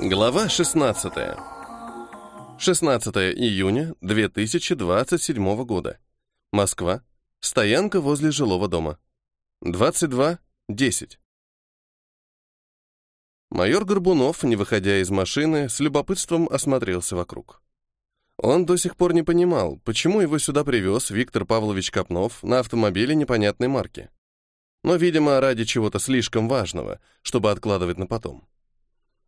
Глава 16. 16 июня 2027 года. Москва. Стоянка возле жилого дома. 22.10. Майор Горбунов, не выходя из машины, с любопытством осмотрелся вокруг. Он до сих пор не понимал, почему его сюда привез Виктор Павлович Копнов на автомобиле непонятной марки. Но, видимо, ради чего-то слишком важного, чтобы откладывать на потом.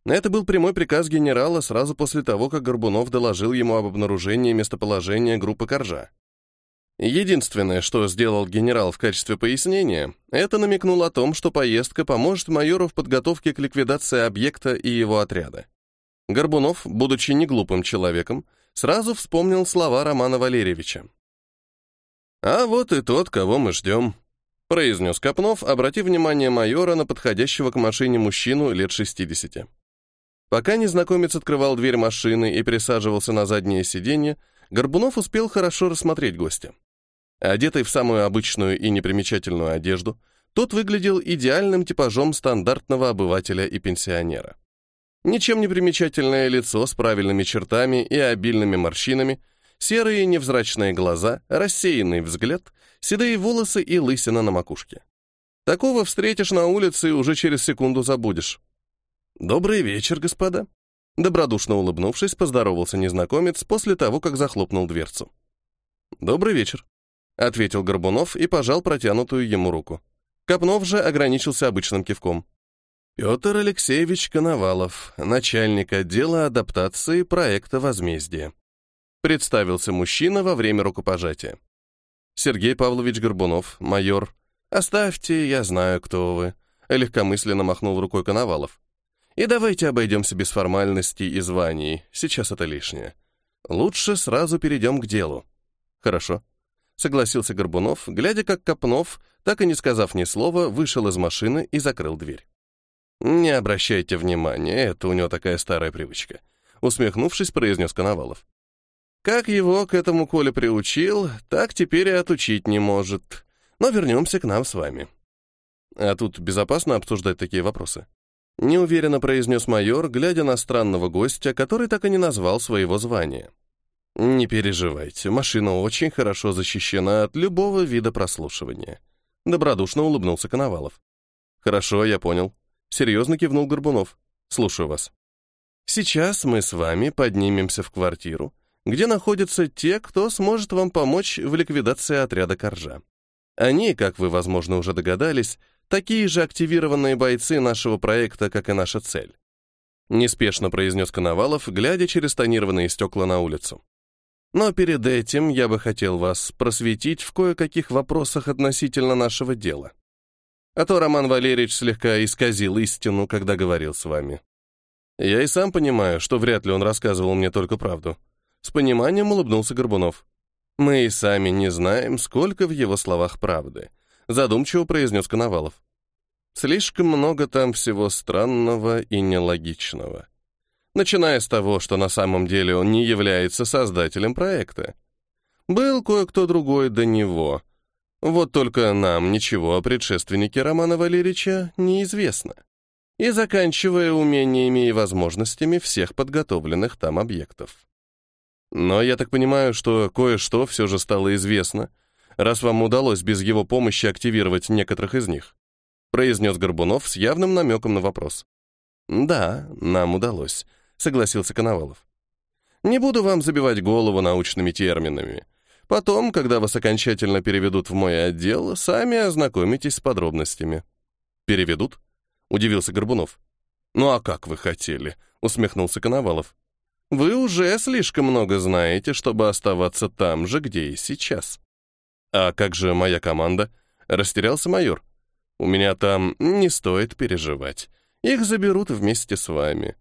Это был прямой приказ генерала сразу после того, как Горбунов доложил ему об обнаружении местоположения группы Коржа. Единственное, что сделал генерал в качестве пояснения, это намекнул о том, что поездка поможет майору в подготовке к ликвидации объекта и его отряда. Горбунов, будучи неглупым человеком, сразу вспомнил слова Романа Валерьевича. «А вот и тот, кого мы ждем», — произнес Копнов, обратив внимание майора на подходящего к машине мужчину лет 60. Пока незнакомец открывал дверь машины и присаживался на заднее сиденье, Горбунов успел хорошо рассмотреть гостя. Одетый в самую обычную и непримечательную одежду, тот выглядел идеальным типажом стандартного обывателя и пенсионера. Ничем не примечательное лицо с правильными чертами и обильными морщинами, серые невзрачные глаза, рассеянный взгляд, седые волосы и лысина на макушке. Такого встретишь на улице и уже через секунду забудешь. «Добрый вечер, господа!» Добродушно улыбнувшись, поздоровался незнакомец после того, как захлопнул дверцу. «Добрый вечер», — ответил Горбунов и пожал протянутую ему руку. Копнов же ограничился обычным кивком. Петр Алексеевич Коновалов, начальник отдела адаптации проекта «Возмездие». Представился мужчина во время рукопожатия. Сергей Павлович Горбунов, майор. «Оставьте, я знаю, кто вы», — легкомысленно махнул рукой Коновалов. И давайте обойдемся без формальностей и званий, сейчас это лишнее. Лучше сразу перейдем к делу. Хорошо. Согласился Горбунов, глядя, как Копнов, так и не сказав ни слова, вышел из машины и закрыл дверь. «Не обращайте внимания, это у него такая старая привычка», усмехнувшись, произнес Коновалов. «Как его к этому Коля приучил, так теперь и отучить не может. Но вернемся к нам с вами». А тут безопасно обсуждать такие вопросы. Неуверенно произнес майор, глядя на странного гостя, который так и не назвал своего звания. «Не переживайте, машина очень хорошо защищена от любого вида прослушивания». Добродушно улыбнулся Коновалов. «Хорошо, я понял». Серьезно кивнул Горбунов. «Слушаю вас». «Сейчас мы с вами поднимемся в квартиру, где находятся те, кто сможет вам помочь в ликвидации отряда Коржа. Они, как вы, возможно, уже догадались, Такие же активированные бойцы нашего проекта, как и наша цель. Неспешно произнес Коновалов, глядя через тонированные стекла на улицу. Но перед этим я бы хотел вас просветить в кое-каких вопросах относительно нашего дела. А то Роман Валерьевич слегка исказил истину, когда говорил с вами. Я и сам понимаю, что вряд ли он рассказывал мне только правду. С пониманием улыбнулся Горбунов. Мы и сами не знаем, сколько в его словах правды задумчиво произнес Коновалов. Слишком много там всего странного и нелогичного. Начиная с того, что на самом деле он не является создателем проекта. Был кое-кто другой до него. Вот только нам ничего о предшественнике Романа Валерьевича неизвестно. И заканчивая умениями и возможностями всех подготовленных там объектов. Но я так понимаю, что кое-что все же стало известно, раз вам удалось без его помощи активировать некоторых из них», произнес Горбунов с явным намеком на вопрос. «Да, нам удалось», — согласился Коновалов. «Не буду вам забивать голову научными терминами. Потом, когда вас окончательно переведут в мой отдел, сами ознакомитесь с подробностями». «Переведут?» — удивился Горбунов. «Ну а как вы хотели?» — усмехнулся Коновалов. «Вы уже слишком много знаете, чтобы оставаться там же, где и сейчас». «А как же моя команда?» — растерялся майор. «У меня там не стоит переживать. Их заберут вместе с вами.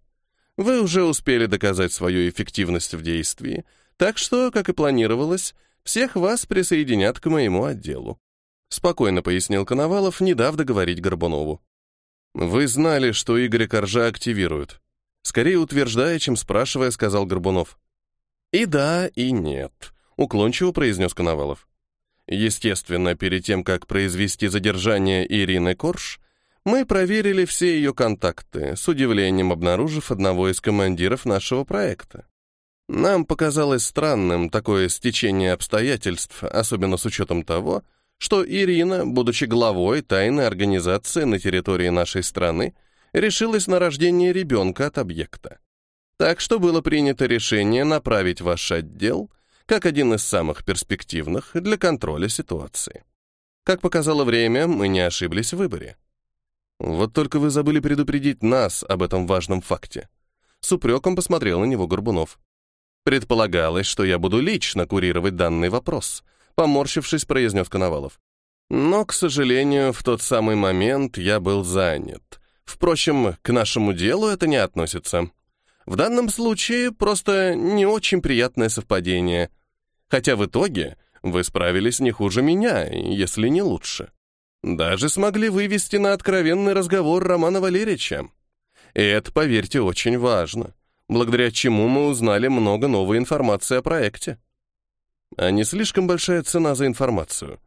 Вы уже успели доказать свою эффективность в действии, так что, как и планировалось, всех вас присоединят к моему отделу», — спокойно пояснил Коновалов, не дав договорить Горбунову. «Вы знали, что Игоря Коржа активируют?» Скорее утверждая, чем спрашивая, сказал Горбунов. «И да, и нет», — уклончиво произнес Коновалов. Естественно, перед тем, как произвести задержание Ирины Корж, Мы проверили все ее контакты, с удивлением обнаружив одного из командиров нашего проекта. Нам показалось странным такое стечение обстоятельств, особенно с учетом того, что Ирина, будучи главой тайной организации на территории нашей страны, решилась на рождение ребенка от объекта. Так что было принято решение направить ваш отдел как один из самых перспективных для контроля ситуации. Как показало время, мы не ошиблись в выборе. Вот только вы забыли предупредить нас об этом важном факте. С упреком посмотрел на него Горбунов. Предполагалось, что я буду лично курировать данный вопрос, поморщившись, произнес Коновалов. Но, к сожалению, в тот самый момент я был занят. Впрочем, к нашему делу это не относится. В данном случае просто не очень приятное совпадение — Хотя в итоге вы справились не хуже меня, если не лучше. Даже смогли вывести на откровенный разговор Романа Валерьевича. И это, поверьте, очень важно, благодаря чему мы узнали много новой информации о проекте. А не слишком большая цена за информацию?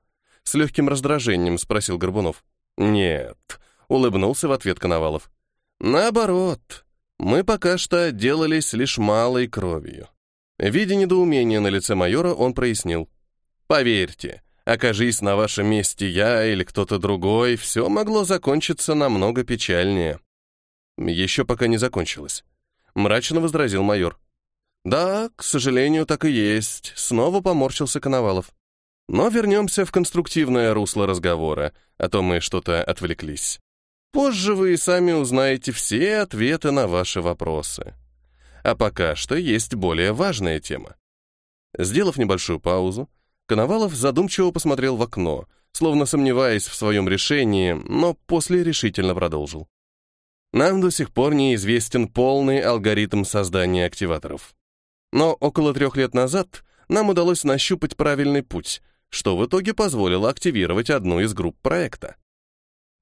С легким раздражением спросил Горбунов. Нет, улыбнулся в ответ Коновалов. Наоборот, мы пока что делались лишь малой кровью. Видя недоумение на лице майора, он прояснил. «Поверьте, окажись на вашем месте я или кто-то другой, все могло закончиться намного печальнее». «Еще пока не закончилось», — мрачно возразил майор. «Да, к сожалению, так и есть», — снова поморщился Коновалов. «Но вернемся в конструктивное русло разговора, а то мы что-то отвлеклись. Позже вы и сами узнаете все ответы на ваши вопросы. А пока что есть более важная тема. Сделав небольшую паузу, Коновалов задумчиво посмотрел в окно, словно сомневаясь в своем решении, но после решительно продолжил. Нам до сих пор неизвестен полный алгоритм создания активаторов. Но около трех лет назад нам удалось нащупать правильный путь, что в итоге позволило активировать одну из групп проекта.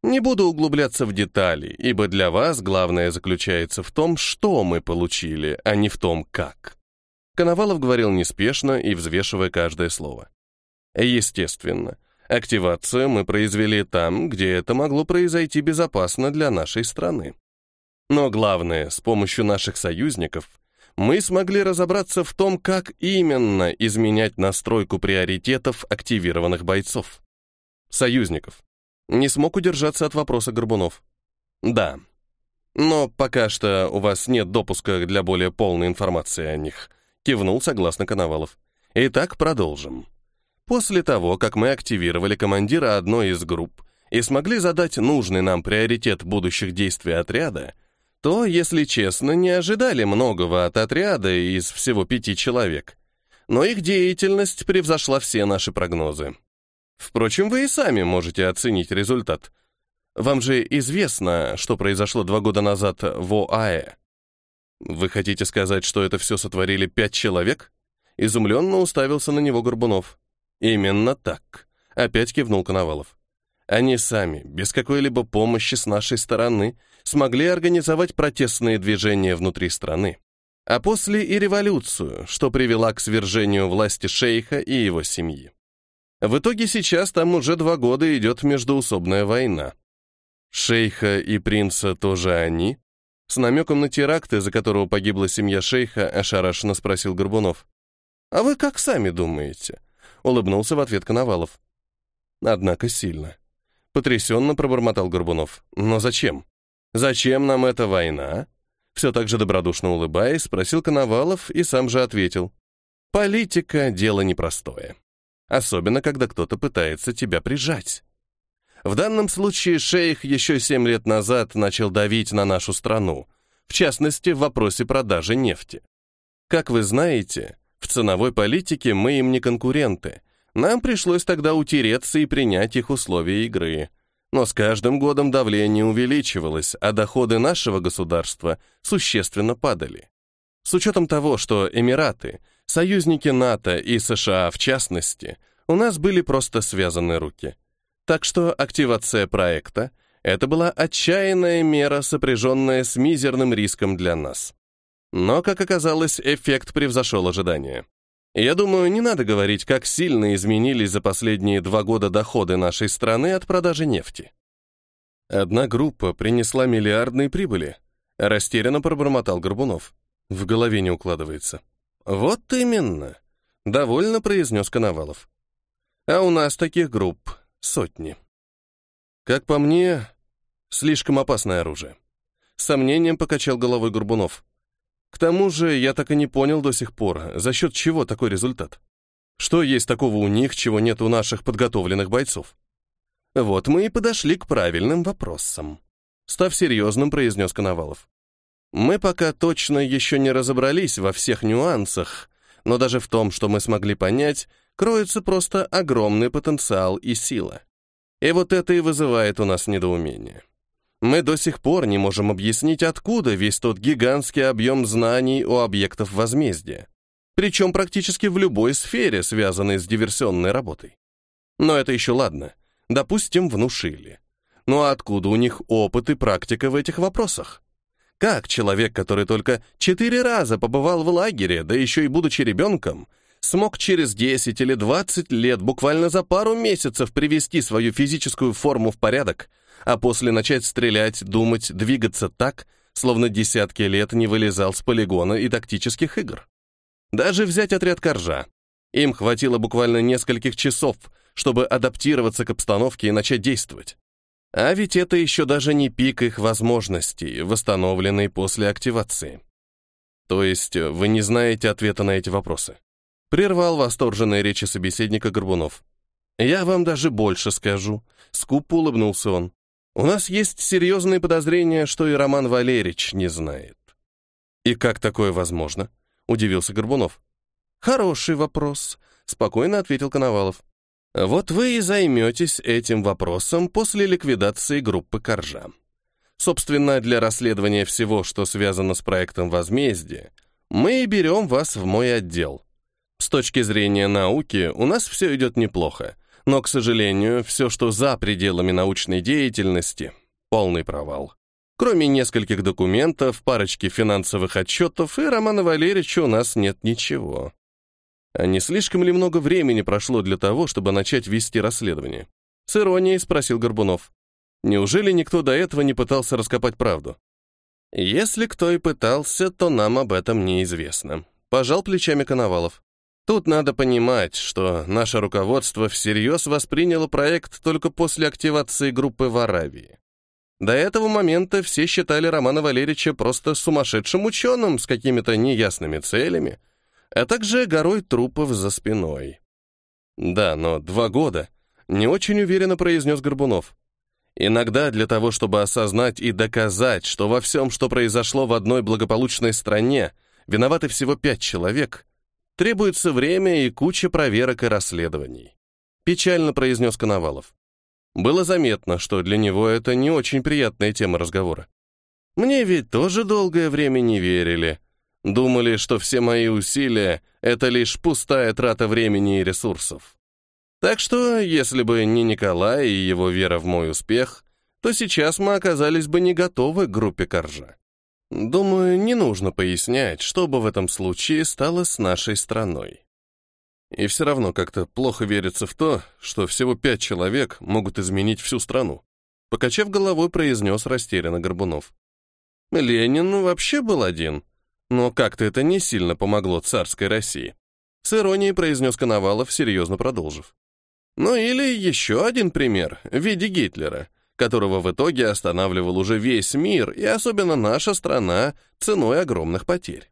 Не буду углубляться в детали, ибо для вас главное заключается в том, что мы получили, а не в том, как. Коновалов говорил неспешно и взвешивая каждое слово. Естественно, активацию мы произвели там, где это могло произойти безопасно для нашей страны. Но главное, с помощью наших союзников мы смогли разобраться в том, как именно изменять настройку приоритетов активированных бойцов. Союзников. Не смог удержаться от вопроса Горбунов. Да. Но пока что у вас нет допуска для более полной информации о них. Кивнул согласно Коновалов. Итак, продолжим. После того, как мы активировали командира одной из групп и смогли задать нужный нам приоритет будущих действий отряда, то, если честно, не ожидали многого от отряда из всего пяти человек. Но их деятельность превзошла все наши прогнозы. Впрочем, вы и сами можете оценить результат. Вам же известно, что произошло два года назад в ОАЭ. Вы хотите сказать, что это все сотворили пять человек? Изумленно уставился на него Горбунов. Именно так. Опять кивнул Коновалов. Они сами, без какой-либо помощи с нашей стороны, смогли организовать протестные движения внутри страны. А после и революцию, что привела к свержению власти шейха и его семьи. В итоге сейчас там уже два года идет междоусобная война. Шейха и принца тоже они? С намеком на теракты, за которого погибла семья шейха, ошарашенно спросил Горбунов. «А вы как сами думаете?» — улыбнулся в ответ Коновалов. Однако сильно. Потрясенно пробормотал Горбунов. «Но зачем? Зачем нам эта война?» Все так же добродушно улыбаясь, спросил Коновалов и сам же ответил. «Политика — дело непростое особенно когда кто-то пытается тебя прижать. В данном случае шейх еще семь лет назад начал давить на нашу страну, в частности, в вопросе продажи нефти. Как вы знаете, в ценовой политике мы им не конкуренты. Нам пришлось тогда утереться и принять их условия игры. Но с каждым годом давление увеличивалось, а доходы нашего государства существенно падали. С учетом того, что Эмираты, союзники НАТО и США в частности, у нас были просто связаны руки. Так что активация проекта — это была отчаянная мера, сопряженная с мизерным риском для нас. Но, как оказалось, эффект превзошел ожидания. Я думаю, не надо говорить, как сильно изменились за последние два года доходы нашей страны от продажи нефти. Одна группа принесла миллиардные прибыли. Растерянно пробормотал Горбунов. В голове не укладывается. Вот именно. Довольно произнес Коновалов. А у нас таких групп сотни. Как по мне, слишком опасное оружие. С сомнением покачал головой Горбунов. К тому же я так и не понял до сих пор, за счет чего такой результат. Что есть такого у них, чего нет у наших подготовленных бойцов? Вот мы и подошли к правильным вопросам. Став серьезным, произнес Коновалов. Мы пока точно еще не разобрались во всех нюансах, но даже в том, что мы смогли понять, кроется просто огромный потенциал и сила. И вот это и вызывает у нас недоумение. Мы до сих пор не можем объяснить, откуда весь тот гигантский объем знаний у объектов возмездия, причем практически в любой сфере, связанной с диверсионной работой. Но это еще ладно. Допустим, внушили. Ну а откуда у них опыт и практика в этих вопросах? Как человек, который только четыре раза побывал в лагере, да еще и будучи ребенком, смог через 10 или 20 лет буквально за пару месяцев привести свою физическую форму в порядок, а после начать стрелять, думать, двигаться так, словно десятки лет не вылезал с полигона и тактических игр. Даже взять отряд Коржа. Им хватило буквально нескольких часов, чтобы адаптироваться к обстановке и начать действовать. А ведь это еще даже не пик их возможностей, восстановленный после активации. То есть вы не знаете ответа на эти вопросы? Прервал восторженные речи собеседника Горбунов. «Я вам даже больше скажу», — скупо улыбнулся он. «У нас есть серьезные подозрения, что и Роман Валерьевич не знает». «И как такое возможно?» — удивился Горбунов. «Хороший вопрос», — спокойно ответил Коновалов. «Вот вы и займетесь этим вопросом после ликвидации группы Коржа. Собственно, для расследования всего, что связано с проектом возмездия, мы и берем вас в мой отдел. С точки зрения науки у нас все идет неплохо, но, к сожалению, все, что за пределами научной деятельности, полный провал. Кроме нескольких документов, парочки финансовых отчетов и Романа Валерьевича у нас нет ничего. А не слишком ли много времени прошло для того, чтобы начать вести расследование? С иронией спросил Горбунов. Неужели никто до этого не пытался раскопать правду? Если кто и пытался, то нам об этом неизвестно. Пожал плечами Коновалов. Тут надо понимать, что наше руководство всерьез восприняло проект только после активации группы в Аравии. До этого момента все считали Романа Валерьевича просто сумасшедшим ученым с какими-то неясными целями, а также горой трупов за спиной. Да, но два года, не очень уверенно произнес Горбунов. Иногда для того, чтобы осознать и доказать, что во всем, что произошло в одной благополучной стране, виноваты всего пять человек, Требуется время и куча проверок и расследований. Печально произнес Коновалов. Было заметно, что для него это не очень приятная тема разговора. Мне ведь тоже долгое время не верили. Думали, что все мои усилия — это лишь пустая трата времени и ресурсов. Так что, если бы не Николай и его вера в мой успех, то сейчас мы оказались бы не готовы к группе Коржа. Думаю, не нужно пояснять, что бы в этом случае стало с нашей страной. И все равно как-то плохо верится в то, что всего пять человек могут изменить всю страну. Покачав головой, произнес растерянно Горбунов. Ленин вообще был один, но как-то это не сильно помогло царской России. С иронией произнес Коновалов, серьезно продолжив. Ну или еще один пример в виде Гитлера — которого в итоге останавливал уже весь мир и особенно наша страна ценой огромных потерь.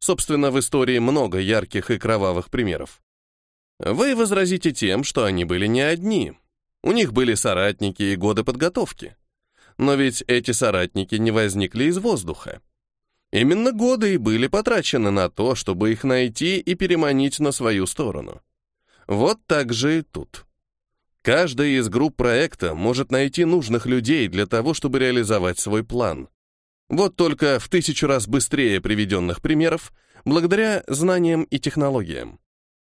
Собственно, в истории много ярких и кровавых примеров. Вы возразите тем, что они были не одни. У них были соратники и годы подготовки. Но ведь эти соратники не возникли из воздуха. Именно годы и были потрачены на то, чтобы их найти и переманить на свою сторону. Вот так же и тут. Каждая из групп проекта может найти нужных людей для того, чтобы реализовать свой план. Вот только в тысячу раз быстрее приведенных примеров, благодаря знаниям и технологиям.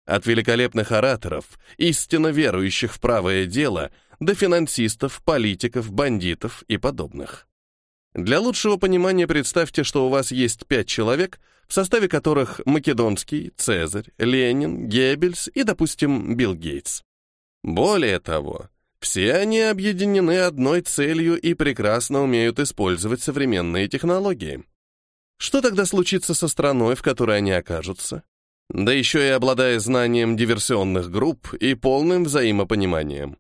От великолепных ораторов, истинно верующих в правое дело, до финансистов, политиков, бандитов и подобных. Для лучшего понимания представьте, что у вас есть пять человек, в составе которых Македонский, Цезарь, Ленин, Геббельс и, допустим, Билл Гейтс. Более того, Все они объединены одной целью и прекрасно умеют использовать современные технологии. Что тогда случится со страной, в которой они окажутся? Да еще и обладая знанием диверсионных групп и полным взаимопониманием.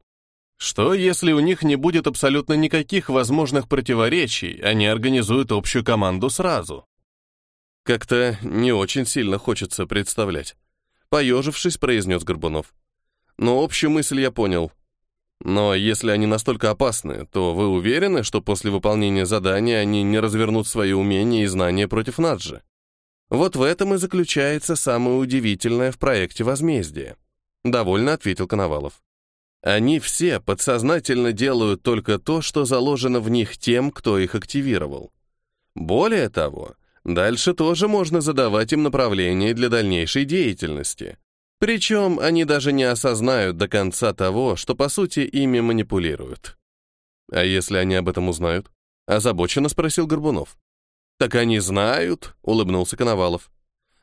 Что, если у них не будет абсолютно никаких возможных противоречий, они организуют общую команду сразу? Как-то не очень сильно хочется представлять. Поежившись, произнес Горбунов. Но общую мысль я понял. Но если они настолько опасны, то вы уверены, что после выполнения задания они не развернут свои умения и знания против нас же? Вот в этом и заключается самое удивительное в проекте возмездия. Довольно ответил Коновалов. Они все подсознательно делают только то, что заложено в них тем, кто их активировал. Более того, дальше тоже можно задавать им направление для дальнейшей деятельности. Причем они даже не осознают до конца того, что по сути ими манипулируют. А если они об этом узнают? Озабоченно спросил Горбунов. Так они знают, улыбнулся Коновалов.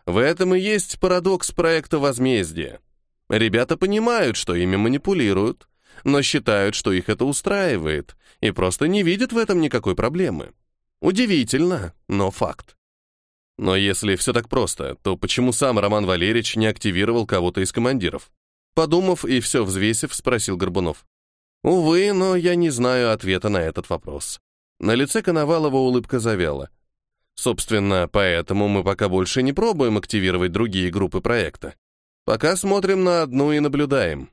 В этом и есть парадокс проекта возмездия. Ребята понимают, что ими манипулируют, но считают, что их это устраивает, и просто не видят в этом никакой проблемы. Удивительно, но факт. Но если все так просто, то почему сам Роман Валерьевич не активировал кого-то из командиров? Подумав и все взвесив, спросил Горбунов. Увы, но я не знаю ответа на этот вопрос. На лице Коновалова улыбка завяла. Собственно, поэтому мы пока больше не пробуем активировать другие группы проекта. Пока смотрим на одну и наблюдаем.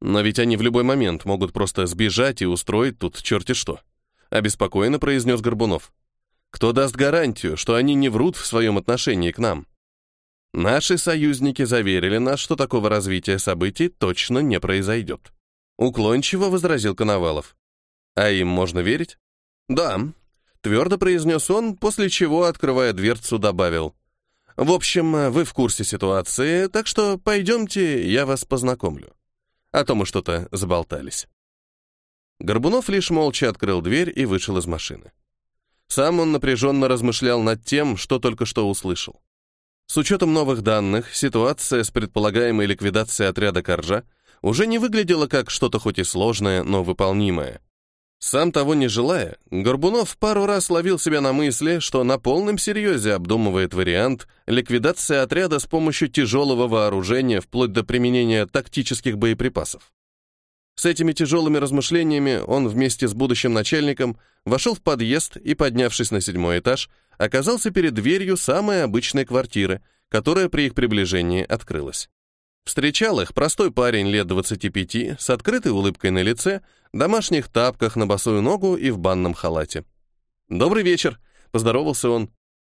Но ведь они в любой момент могут просто сбежать и устроить тут черти что. Обеспокоенно произнес Горбунов. Кто даст гарантию, что они не врут в своем отношении к нам? Наши союзники заверили нас, что такого развития событий точно не произойдет. Уклончиво возразил Коновалов. А им можно верить? Да, твердо произнес он, после чего, открывая дверцу, добавил. В общем, вы в курсе ситуации, так что пойдемте, я вас познакомлю. А то мы что-то заболтались. Горбунов лишь молча открыл дверь и вышел из машины. Сам он напряженно размышлял над тем, что только что услышал. С учетом новых данных, ситуация с предполагаемой ликвидацией отряда Коржа уже не выглядела как что-то хоть и сложное, но выполнимое. Сам того не желая, Горбунов пару раз ловил себя на мысли, что на полном серьезе обдумывает вариант ликвидации отряда с помощью тяжелого вооружения вплоть до применения тактических боеприпасов. С этими тяжелыми размышлениями он вместе с будущим начальником вошел в подъезд и, поднявшись на седьмой этаж, оказался перед дверью самой обычной квартиры, которая при их приближении открылась. Встречал их простой парень лет 25 с открытой улыбкой на лице, домашних тапках на босую ногу и в банном халате. «Добрый вечер», — поздоровался он.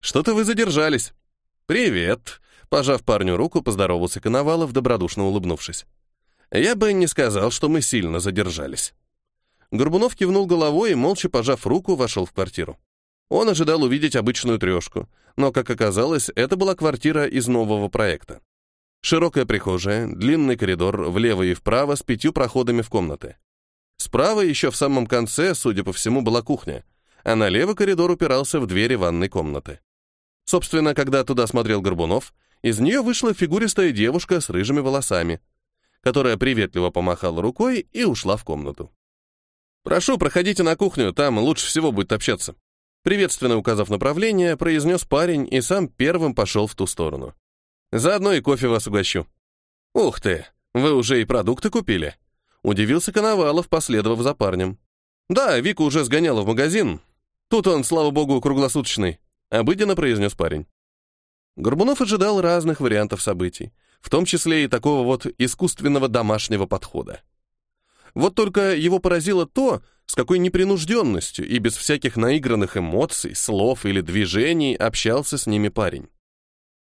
«Что-то вы задержались». «Привет», — пожав парню руку, поздоровался Коновалов, добродушно улыбнувшись. «Я бы не сказал, что мы сильно задержались». Горбунов кивнул головой и, молча пожав руку, вошел в квартиру. Он ожидал увидеть обычную трешку, но, как оказалось, это была квартира из нового проекта. Широкая прихожая, длинный коридор влево и вправо с пятью проходами в комнаты. Справа еще в самом конце, судя по всему, была кухня, а налево коридор упирался в двери ванной комнаты. Собственно, когда туда смотрел Горбунов, из нее вышла фигуристая девушка с рыжими волосами, которая приветливо помахала рукой и ушла в комнату. «Прошу, проходите на кухню, там лучше всего будет общаться», приветственно указав направление, произнес парень и сам первым пошел в ту сторону. Заодно и кофе вас угощу». «Ух ты, вы уже и продукты купили?» Удивился Коновалов, последовав за парнем. «Да, Вика уже сгоняла в магазин. Тут он, слава богу, круглосуточный», — обыденно произнес парень. Горбунов ожидал разных вариантов событий, в том числе и такого вот искусственного домашнего подхода. Вот только его поразило то, с какой непринужденностью и без всяких наигранных эмоций, слов или движений общался с ними парень.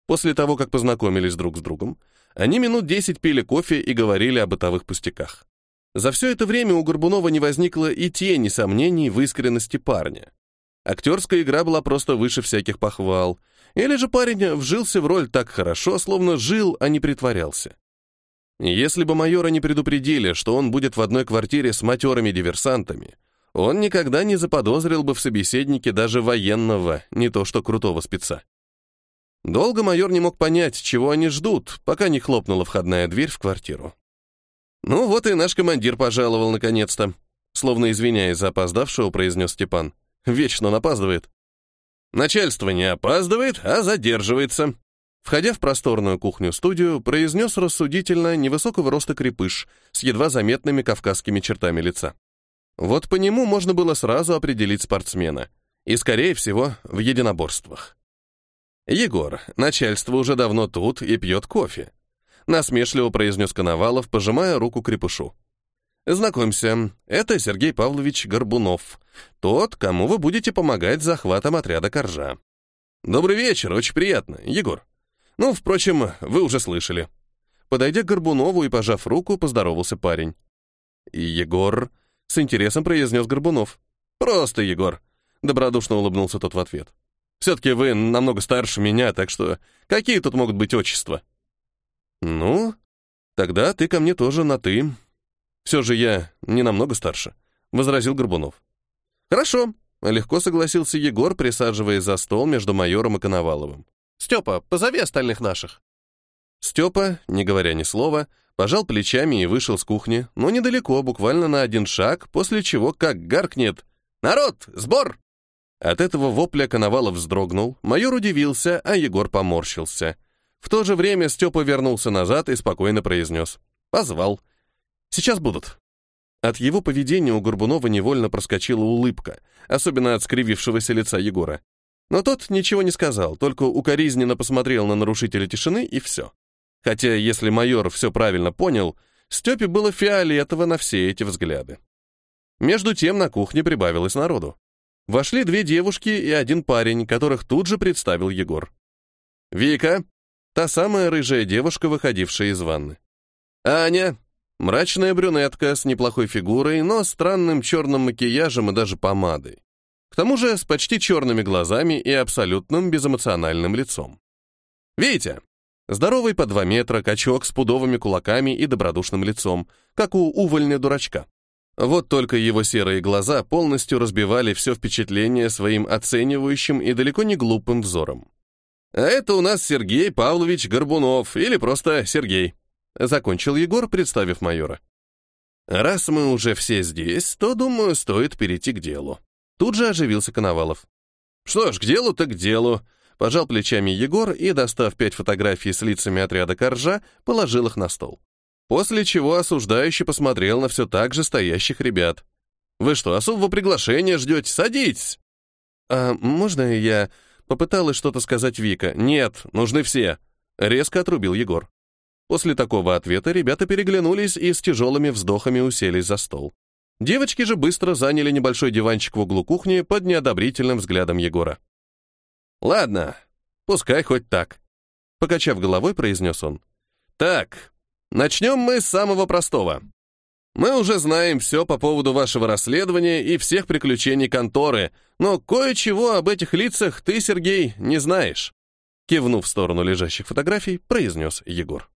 После того, как познакомились друг с другом, они минут десять пили кофе и говорили о бытовых пустяках. За все это время у Горбунова не возникло и тени сомнений в искренности парня. Актерская игра была просто выше всяких похвал. Или же парень вжился в роль так хорошо, словно жил, а не притворялся. Если бы майора не предупредили, что он будет в одной квартире с матерыми диверсантами, он никогда не заподозрил бы в собеседнике даже военного, не то что крутого спеца. Долго майор не мог понять, чего они ждут, пока не хлопнула входная дверь в квартиру. Ну вот и наш командир пожаловал наконец-то. Словно извиняясь за опоздавшего, произнес Степан. Вечно он опаздывает. Начальство не опаздывает, а задерживается. Входя в просторную кухню-студию, произнес рассудительно невысокого роста крепыш с едва заметными кавказскими чертами лица. Вот по нему можно было сразу определить спортсмена. И, скорее всего, в единоборствах. «Егор, начальство уже давно тут и пьет кофе», насмешливо произнес Коновалов, пожимая руку крепышу. Знакомься, это Сергей Павлович Горбунов, тот, кому вы будете помогать захватом отряда Коржа. Добрый вечер, очень приятно, Егор. Ну, впрочем, вы уже слышали. Подойдя к Горбунову и пожав руку, поздоровался парень. Егор с интересом произнес Горбунов. Просто Егор. Добродушно улыбнулся тот в ответ. Все-таки вы намного старше меня, так что какие тут могут быть отчества? Ну, тогда ты ко мне тоже на «ты», все же я не намного старше, возразил Горбунов. Хорошо, легко согласился Егор, присаживаясь за стол между майором и Коноваловым. Степа, позови остальных наших. Степа, не говоря ни слова, пожал плечами и вышел с кухни, но недалеко, буквально на один шаг, после чего как гаркнет «Народ, сбор!» От этого вопля Коновалов вздрогнул, майор удивился, а Егор поморщился. В то же время Степа вернулся назад и спокойно произнес «Позвал. Сейчас будут». От его поведения у Горбунова невольно проскочила улыбка, особенно от скривившегося лица Егора. Но тот ничего не сказал, только укоризненно посмотрел на нарушителя тишины и все. Хотя, если майор все правильно понял, Степе было фиолетово на все эти взгляды. Между тем на кухне прибавилось народу. Вошли две девушки и один парень, которых тут же представил Егор. «Вика», та самая рыжая девушка, выходившая из ванны. «Аня», Мрачная брюнетка с неплохой фигурой, но странным черным макияжем и даже помадой. К тому же с почти черными глазами и абсолютным безэмоциональным лицом. Видите? Здоровый по два метра, качок с пудовыми кулаками и добродушным лицом, как у увольня дурачка. Вот только его серые глаза полностью разбивали все впечатление своим оценивающим и далеко не глупым взором. А это у нас Сергей Павлович Горбунов, или просто Сергей. Закончил Егор, представив майора. Раз мы уже все здесь, то, думаю, стоит перейти к делу. Тут же оживился Коновалов. Что ж, к делу так к делу. Пожал плечами Егор и, достав пять фотографий с лицами отряда Коржа, положил их на стол. После чего осуждающий посмотрел на все так же стоящих ребят. «Вы что, особого приглашения ждете? Садитесь!» «А можно я...» Попыталась что-то сказать Вика. «Нет, нужны все!» Резко отрубил Егор. После такого ответа ребята переглянулись и с тяжелыми вздохами уселись за стол. Девочки же быстро заняли небольшой диванчик в углу кухни под неодобрительным взглядом Егора. «Ладно, пускай хоть так», — покачав головой, произнес он. «Так, начнем мы с самого простого. Мы уже знаем все по поводу вашего расследования и всех приключений конторы, но кое-чего об этих лицах ты, Сергей, не знаешь», — кивнув в сторону лежащих фотографий, произнес Егор.